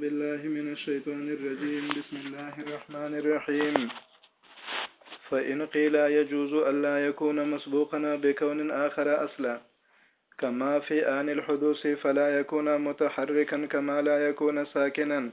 بالله من الشيطان الرجيم بسم الله الرحمن الرحيم فإن قيل يجوز ألا يكون مسبوقنا بكون آخر أصلا كما في آن الحدوث فلا يكون متحركا كما لا يكون ساكنا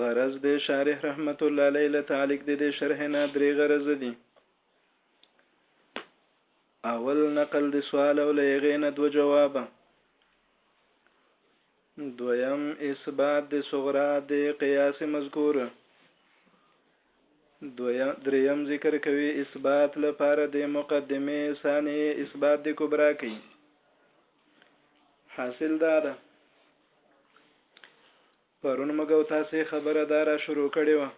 غرض د شارح رحمت الله علیه له تعلق د دې شرح نه درې غرض دي اول نقل د سوال او له هغې نه دوه جوابه دویم اثبات د صغرا د قیاس مذکور دویم دریم ذکر کوي اثبات لپاره د مقدمه ثانیه اثبات د کبرا کوي حاصل دا ده پرون موږ او تاسو خبره دا را شروع کړې وه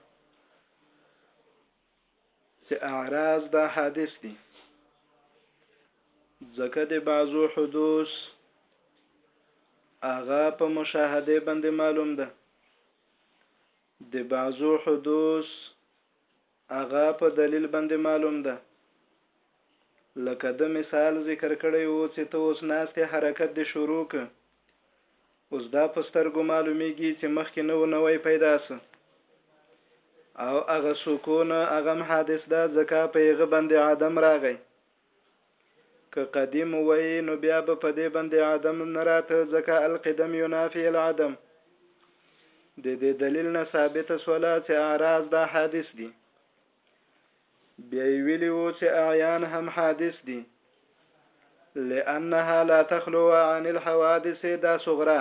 چې اعراض دا حادث دي ځکه د بعضو حدوث هغه په مشاهده باندې معلوم ده د بعضو حدوث هغه په دلیل باندې معلوم ده لکه ده مثال ذکر کړی وو چې ته اوس ناست یې حرکت دې شروع که اوس دا په سترګو معلومیږي چې مخکې نو نوی پیدا سه او هغه سکون هغه حادث ده ځکه په هغه باندې عدم راغی که قدیم ووایی نو بیا به په دې بندې عدم نه راته ځکه القدم ینافی العدم د دې دلیل نه ثابت سوله چې اعراض دا حادث دي بیا ویلی وو چې اعیان هم حادث دي لانها لا تخلو عن الحوادث دا صغرا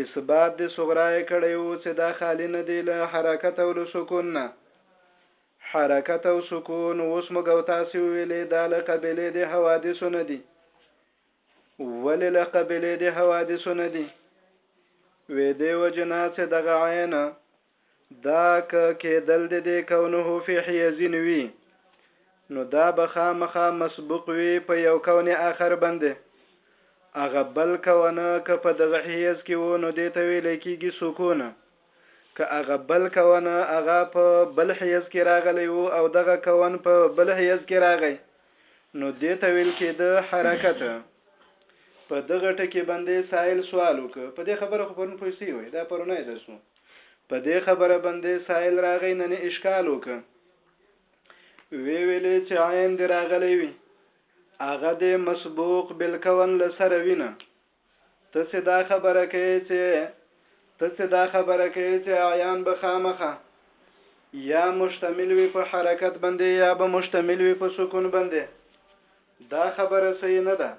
اثبات د صغرا یې کړی وو چې دا خالي نه دي له حرکت او له سکون نه. حرکت او سکون اوس موږ او تاسې وویلې دا له قبیلې د حوادثو نه دي. ولې له قبیلې د حوادثو نه دي؟ وې دې وجې نه چې دغه عین دا که کېدل د دې کونه فی حیزین وي نو دا به خامخا مسبوق وي په یو کون آخر باندې هغه بل کونه که په دغه حیز کې وو نو دې ته ویل کېږي سکون که هغه بل کونه هغه په بل حیز کې راغلی وو او دغه کون په بل حیز کې راغی نو دې ته ویل کېده حرکت په دغه ټکي باندې سائل سوال وکړ په دې خبره خو پرون پوه سي وای دا پرونی درس وو په دې خبره باندې سائل راغی نه نه اشکال وک وی ویلې چې عین دی راغلی وی هغه دې مسبوق بالکون لسره وینه ته څه دا خبره کوي چې ته څه دا خبره کوي چې عیان به خامخه یا مشتمل وي په حرکت باندې یا به مشتمل وي په سکون باندې دا خبره صحیح نه ده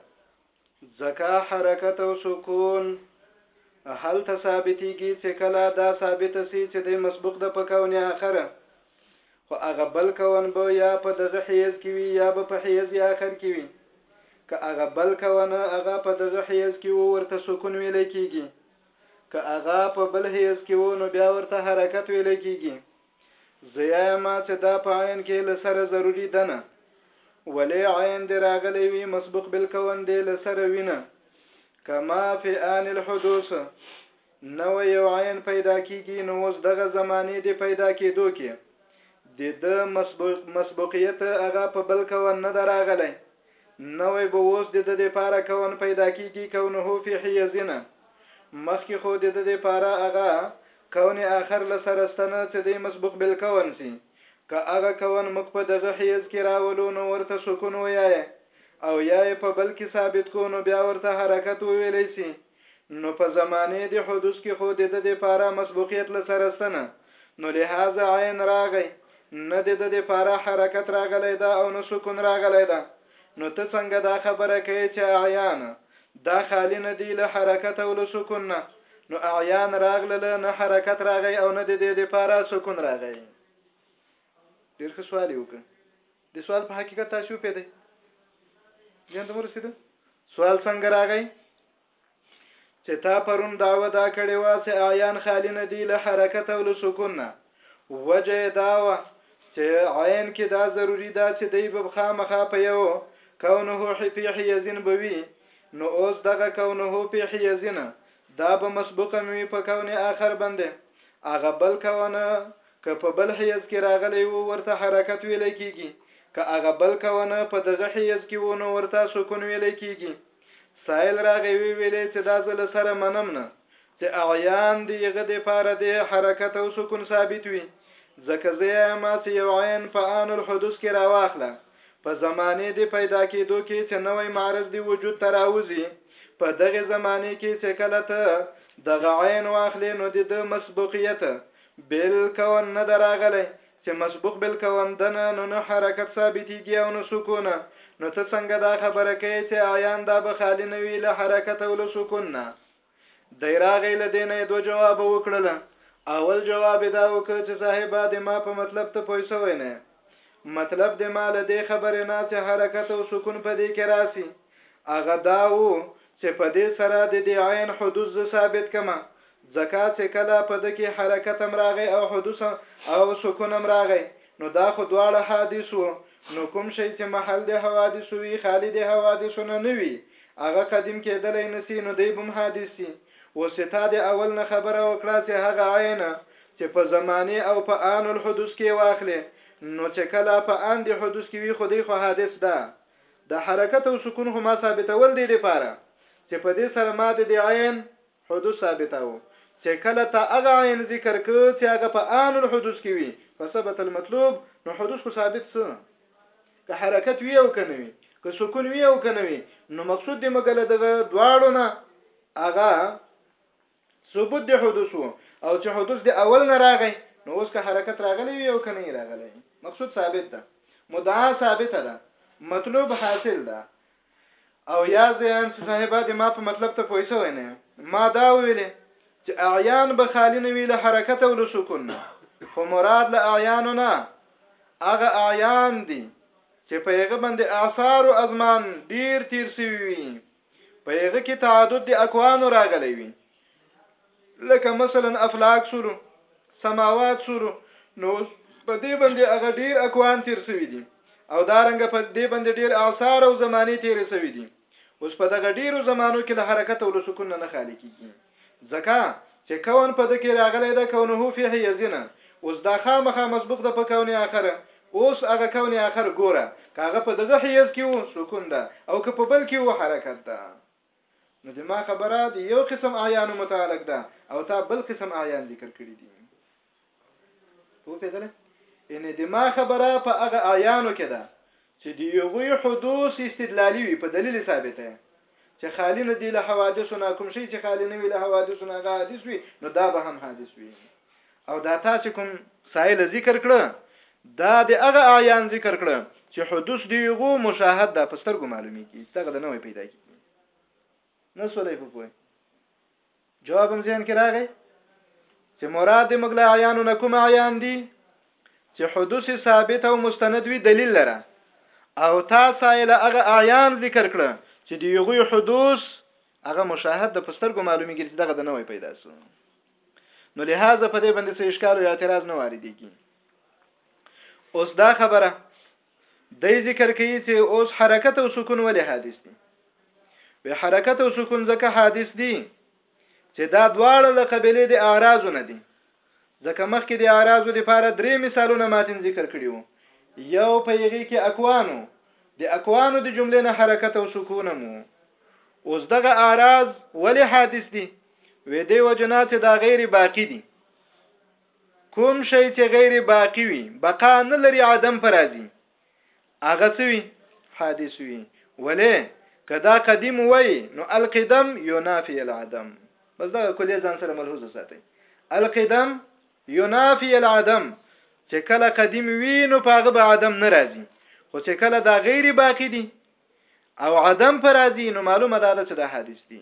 ځکه حرکت او سکون هلته ثابتيږي چې کله دا ثابت سي چې د مسبوق د پکاونې اخره خو هغه بل کون به یا په دغه حیز کې وي یا به په حیز آخر کې وي که هغه بل کون هغه په دغه حیز کې وو ورته سکون ویل کیږي که هغه په بل حیز کې وو نو بیا ورته حرکت ویل کیږي زیایه ما څه دا په عین کې له سره ضروري دنه ولې عین دې راغلی وي مسبوق بالکون دې له سره وینه کما فی آن الحدوث نو یو عین پیدا کیږي نو اوس دغه زمانه دې پیدا کېدو کې د د مسبوق مسبوقیت هغه په بل کون نه دراغلی نو به اوس د د لپاره کون پیدا کیږي کونه فی حیزنه مخکې خو د د لپاره هغه کون آخر له سره سته نه څه دی مسبوق بالکون سي که هغه کون موږ په دغه حيز کي راولو نو ورته سکون ويايې او يا يې په بل کي ثابت کو نو بيا ورته حرکت وويلي سي نو په زمانه د حدوث کي خو د ده د پاره مسبوقيت له سره سته نه نو لهذا عين راغی نه د ده د پاره حرکت راغلی ده او نه سکون راغلی ده. نو ته څنګه دا خبره کوې چې اعیان دا خالي نه دي له حرکت او له سکون نه نو اعیان راغلل نه حرکت راغی او نه د دې لپاره سکون راغی ډیر ښه سوال یو که د سوال په حقیقت تاسو پیدا ځان ته مرسته سوال څنګه راغی چې تا پرون دعوه دا کړې وه چې اعیان خالي نه دي له حرکت او له سکون نه، وجه یې دا وه چې عین کې دا ضروري ده چې دی به خامخا په یو کونه حپیح یزین به وي، نو اوس دغه کونه حپیح یزینه دا به مسبوقا وي په کون آخر باندې، هغه بل کونه که په بل حیز کې راغلی و ورته حرکت ویلی کېږي، که هغه بل کونه په دغه حیز کې و نو ورته سکون ویلی کېږي. سائل راغی وی ویلې چې دا زه له سره منم نه چې اعیان دې یغه دې پاره دې حرکت او سکون ثابت وي ځکه زه یې ما چې یو عین په آن الحدوث کې راواخله په زمانه دې پیدا کېدو کې چې نوې معرض دې وجود تراوزي په دغه زمانه کې چې کله ته دغه عین واخلې نو د مسبوقیت بالکون نه دراغلی چه مسبوق بالقوام ده نه نو نه حرکت ثابتیږی او نه سکون نو ته څنګه دا خبره کیی چه اعیان دا به خالی نه وی له حرکت او له سکون نه دی راغی له دی نه یې دوه جوابه وکړل اول جواب یې دا وکړ چه صاحبه د ما په مطلب ته پوه سوی نه مطلب د ما له دی خبرې نه چه حرکت او سکون په دی کې راسی هغه دا وو چه په دی سره د دی عین حدوث زه ثابت کمه ځکه څۀ کله په ده کښې حرکت هم راغی او حدوث او سکون هم راغی نو دا خو دواړه حادث وو نو کوم شی چې محل د حوادثو وي خالي د حوادثو نه نۀ وي هغه قديم کېدلی نۀ شي نو دی به هم حادث شي اوس چې تا د اول نه خبره وکړه چې هغه عين چې په زمانې او په آن الحدوث کښې واخلې نو چې کله په آن د حدوث کښې وي خو دی خو حادث ده دا حرکت او سکون خو ما ثابتول دې د پاره چې په دې سره ما د دې عين حدوث ثابتاوه چه کله تا هغه عين ذکر که چه هغه په آن الحدوث کښې وی فثبت المطلوب نو حدوث خو ثابت سو که حرکت وی او که نه وی که سکون وی او که نه وی نو مقصود دی مګر له دغه دواړو نه هغه ثبوت دی حدوث وو او چه حدوث دی اول نه راغی نو اوس که حرکت راغلی وی او که نه راغلی مقصود ثابت ده مدعا ثابت ده مطلوب حاصل ده او یا زیانس صاحبه د ما په مطلب ته پوه شوی نه یې. ما دا ویلې چې اعیان به خالي نه وي له حرکت او له سکون نه، خو مراد له اعیانو نه هغه اعیان دي چې په هغه باندې اعصار او ازمان ډېر تېر شوي وي، په هغه کې تعدد د اکوانو راغلی وي. لکه مثلا افلاک سولو سماوات سولو نو په دې باندې هغه ډیر اکوان تیر شوی دي او دا رنګ په دې باندې ډیر اعصار او زمانه تیر شوی دي اوس په دغه ډیرو زمانو کې له حرکت او له سکون نه خالی کیږي ځکه چې کون په دکې راغلی دا کونه فی حیزنه اوس دا خامخه مسبوق د په کونه اخره اوس هغه کون اخر ګوره کاغه په دغه حیز کې وو سکون ده او که په بل کې وو حرکت ده نو زما خبره د یو قسم اعیانو متعلق ده او تا بل قسم اعیان ذکر کړی دي په پیدل ان د ما خبره په هغه اعیانو کې ده چې د یوغوی حدوث استدلالی وي په دلیل ثابته چې خالی نه دی له حوادثو نه کوم شي چې خالی نه وي له حوادثو نه هغه حادث وي نو دا به هم حادث وي او دا تا چې کوم سائل ذکر کړه دا د هغه اعیان ذکر کړه چې حدوث دی غو مشاهد د پسترګو معلومی کی ستغه د نوې پیدا کی نه سولې په پوي جواب هم ځین کې راغی چې مراد موږ له عیانو نه کوم عیان دي چې حدوث ثابت او مستند وي دلیل لره او تا سایل هغه عیان ذکر کړه چې دی غوی حدوث هغه مشاهد د پسترګو معلومیږي چې دغه د نوې پیدا سو نو لهدا په دې باندې څه اشکال او اعتراض نه واردېږي اوس دا خبره د ذکر کوي چې اوس حرکت او سکون ولې حادث دي وی حرکت او سکون ځکه حادث دي چې دا دواړه له قبلې د اعراض نه دي ځکه مخکې د اعراض لپاره درې مثالونه ماتن ذکر کړي وو یو په یغي کې اکوانو د اکوانو د جملې نه حرکت او سکون مو اوس دغه اعراض ولې حادث دي وې دی وجنا چې دا غیر باقی دي کوم شی چې غیر باقی وي بقا نه لري عدم پر راځي هغه څه وي حادث وي ولې کدا قدیم وای نو القدم ينافي العدم بس دا کلی ځان سره ملحوظه ساتي القدم ينافي العدم چې کله قدیم وي نو پاغه به عدم ناراضي خو چې کله دا غیر باقی دي او عدم پر راضي نو معلومه ده چې دا حادث دي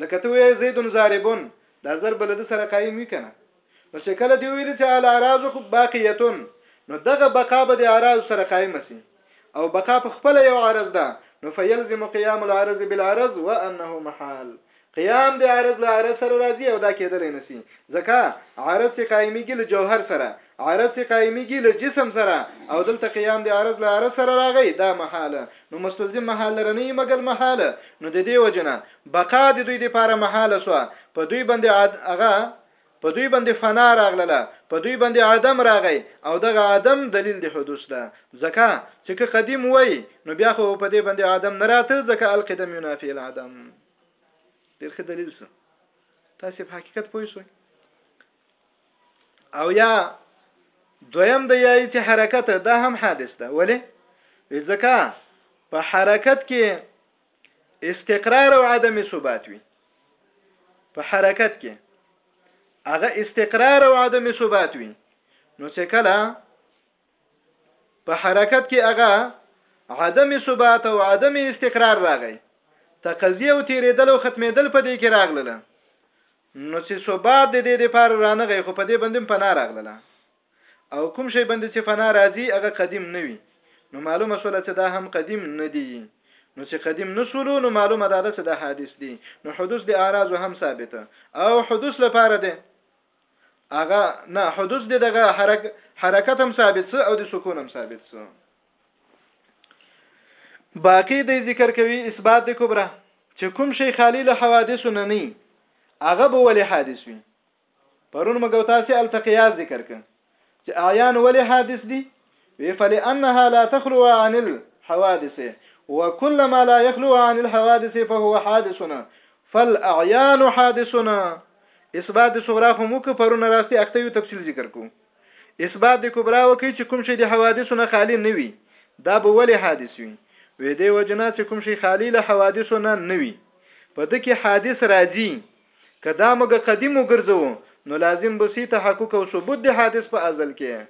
لکه ته وایې زید ضارب دا ضرب له ده سره قایم وي کنه نو چې کله دی ویل چې الاراض باقیه نو دغه بقا به د اراض سره قایم سي او بقا په خپل یو عرض ده نو فیلزم قیام العرض بالعرض وانه محال قیام د عرض له عرض سره راځي او دا کېدلی نسی ځکه عرض چې قایمیږي له جوهر سره عرض چه قائميږي له جسم سره او دلته قيام د عرض له عرض سره راغی دا محاله نو مستلزم محال لره نه يي مګل محاله نو ددې وجې نه بقا د دوی د پاره محاله سوه په دوی باندې عد هغه په دوی باندې فنا راغلله په دوی باندې عدم راغی او دغه عدم دليل د حدوث ده ځکه چه که قديم وي نو بيا خو په دې باندې عدم نه راته ځکه القدم ينافي العدم ډير ښه دليل سو تاسو په حقيقت پوه شوي او یا دویم د یای چې حرکت دا هم حادث ده ولی ځکه په حرکت کې استقرار او عدم ثبات وي په حرکت کې هغه استقرار او عدم ثبات وي نو چې کله په حرکت کې هغه عدم ثبات او عدم استقرار راغی تقضی او تیرېدل او ختمېدل په دې کې راغله نو چې ثبات د دې لپاره رانغی خو په دې باندې پناه راغله او کوم شی باندې چې پناه راځي هغه قدیم نه وي نو معلومه شوله چې دا هم قدیم نه دی نو چې قدیم نسولو نو معلومه ده چې دا حادث دي نو حدوث د اعراض هم ثابته او حدوث لپاره ده اغه نه حدوث دې دغه حرک حرکت هم ثابت سه او د سکون هم ثابت سه باقی د ذکر کوي اثبات د کبره چې کوم شی خالی له حوادث نه نه هغه به ولې حادث وي پرون مګو تاسو التقیاز ذکر ک چې اعیان ولې حادث دي؟ وی فلانها لا تخلو عن الحوادث وكل ما لا يخلو عن الحوادث فهو حادثنا فالاعيان حادثنا اثبات د صغرا خو موږ پرونه راستي اخته یو تفصیل ذکر کو اثبات د کبرا وکي چې کوم شي د حوادثو نه خالی نه وي دا به ولې حادث وي وې دې وجنا چې کوم شي خالی له حوادثو نه نه وي په دکې حادث راځي که دا موږ قدیم وګرځوو نو لازم بسی تحقق او ثبوت د حادث په ازل کې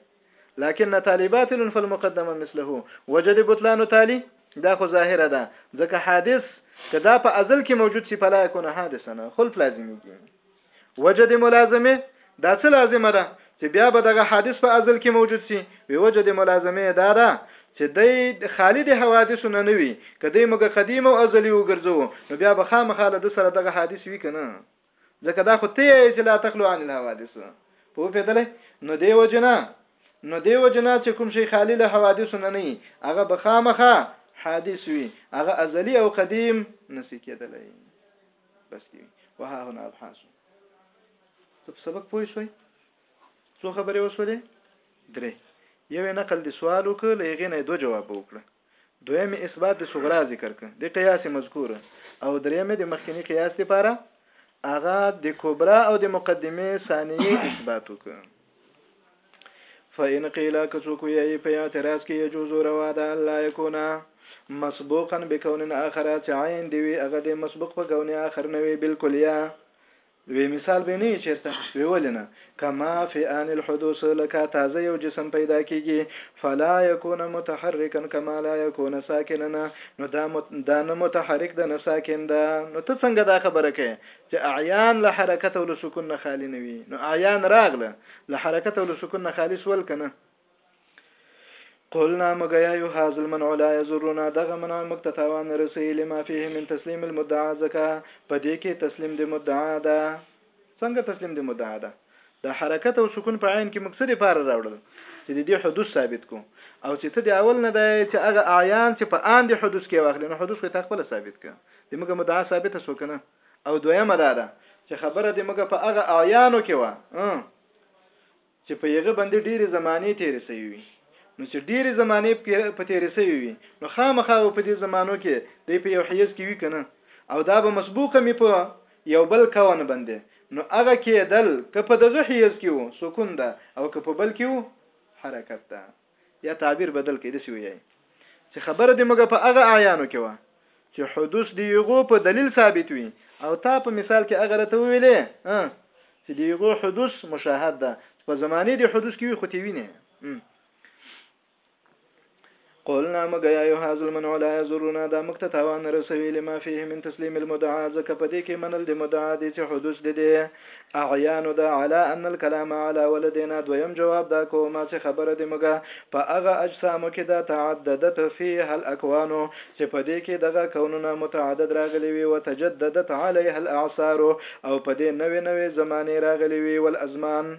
لكن تالي باطل فالمقدمه مثله وجد بطلان تالي دا خو ظاهره ده ځکه حادث که دا په ازل کې موجود سی فلا يكون حادثا خلط لازميږي وجد ملازمه دا څه لازمه ده چې بیا به دغه حادث په ازل کې موجود سي وی وجه د ملازمه دا ده چې دی خالی د حوادثو نه نوي که دی موږ قدیم او ازلی وګرځو نو بیا به خامخا له د سره دغه حادث وی کنه ځکه دا خو ته یې چې لا تخلو عن الحوادث په پیدلې نو دی وجنه نو دی وجنه چې کوم شي خالی له حوادثو نه نه هغه به خامخا حادث وي هغه ازلی او قدیم نسی کېدلی بس کی وها هنا ابحاث ته په سبک پوه شوی؟ څو خبرې وشولې؟ درې. یو یې نقل د سوال وکړ، له هغې نه یې دوه جوابه وکړه. دویم یې اثبات د صغرا ذکر کړ، د قیاس مذکور او دریم یې د مخکیني قیاس لپاره هغه د کبرا او د مقدمې ثانیې اثبات وکړ. فإن قيل که څوک ویایي په اعتراض کې یجوز روا ده الله یکونه مسبوقا بکون آخر چې عین دی وي هغه د مسبوق په کون آخر نه وي بالکلیه وي مثال به نه يي چيرته وي ولي نه کما في آن الحدوث لکه تازه يو جسم پيدا کيږي فلا يکون متحرکا کما لا يکون ساکنا نو دا دا نه متحرک ده نه ساکن ده نو ته څنګه دا خبره کوي چې اعيان له حرکت او له سکون نه خالي نه وي نو اعيان راغله له حرکت او له سکون نه خالي سول کنه قلنا موږ یایو هاذ المنع لا یزرنا دغه منع موږ ته تاوان نه رسي لما فيه من تسلیم المدعا ځکه په دې کې تسلیم د مدعا ده څنګه تسلیم د مدعا ده د حرکت او سکون په عین کې موږ څه لپاره راوړل چې د دې حدوث ثابت کو او چې ته د اول نه دی چې هغه اعیان چې په ان د حدوث کې واخلې نو حدوث خو ته خپل ثابت ک د موږ مدعا ثابت سو کنه او دویمه دا ده چې خبره د موږ په هغه اعیانو کې و چې په یغه باندې ډېرې زمانې تېرې شوې وي، نو چې ډېرې زمانې په تېرې شوې وي، نو خامخا به په دې زمانو کې دی په یو حیز کې وي که نه؟ او دا به مسبوقاً وي په یو بل کون باندې، نو هغه کېدل که په دغه حیز کې و، سکون ده، او که په بل کې و، حرکت ده. یا تعبیر بدل کړئ داسې ووایئ چې خبره دې موږ په هغه اعیانو کې وه چې حدوث د یغو په دلیل ثابت وي او تا په مثال کې هغه راته وویلې چې د یغو حدوث مشاهد ده په زمانه د حدوث کې وي خو تی ویني قولنا مګه یا ایها المنع لا یزرنا دا مکته تاوان رسوي لما فيه من تسلیم المدعا ځکه په دې کې منل د مدعا دي چې حدوث دي اعیانو دا علا ان الکلام علا ولدینا دویم جواب دا کوما چې خبره دې موږه په هغه اجسامو کې دا تعددت فیها الاکوانو چې په دې کې دغه کونونه متعدد راغلي وي وتجددت علیها الاعصار او په دې نوې نوې زمانې راغلي وي والازمان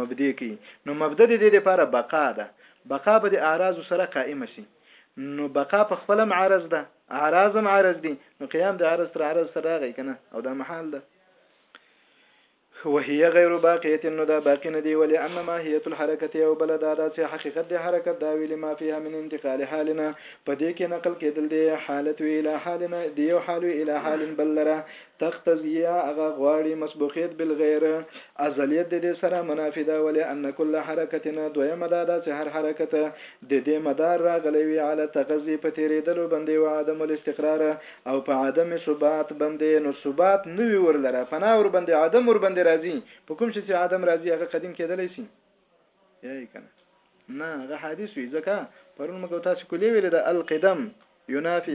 مبدع کړي نو مبدع د دې لپاره بقاء ده بقاء به د اعراضو سره قائمه شي نو بقاء په خپله هم عرض ده اعراض هم عرض دي نو قیام د عرض تر عرض سره راغی که نه او دا محال ده وهي غیر باقیه نو دا باقی نه دی ولی ان ماهیت الحرکت او بل دا دا چې حقیقت د حرکت دا ویلی ما فيها من انتقال حالنا په دې کې نقل کېدل دی حالت وی اله حالنا دی یو حال وی اله حال بل لره تخت تزیه هغه غواړي مسبوقیت بالغیر ازلیت د دې سره منافي ده ولې ان کل حرکت نه دویمه دا ده چې هر حرکت د دې مدار راغلی وي علی التغذي په تیریدلو بندې و عدم الاستقرار او په عدم ثبات بندې نو ثبات نه وي ورلره فنا وربندې عدم وربندې راځي په کوم شي چې عدم راځي هغه قدیم کېدلی شي یای کنه نه هغه حادث وي ځکه پرون موږ تاسو کولې ویل د القدم ينافي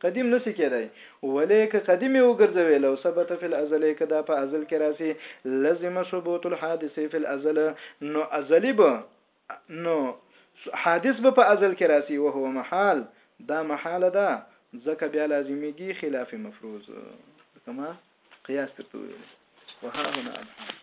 قديم نسي کيداي ولي که قديم يې وګرځوې لو ثبت في الازل که دا په ازل کي راسي لزم ثبوت الحادث في الازل نو ازلي به نو حادث به په ازل کي راسي وهو محال دا محاله ده ځکه بيا لازميږي خلاف مفروض لکه ما قياس درته وويل وهاهنا الحال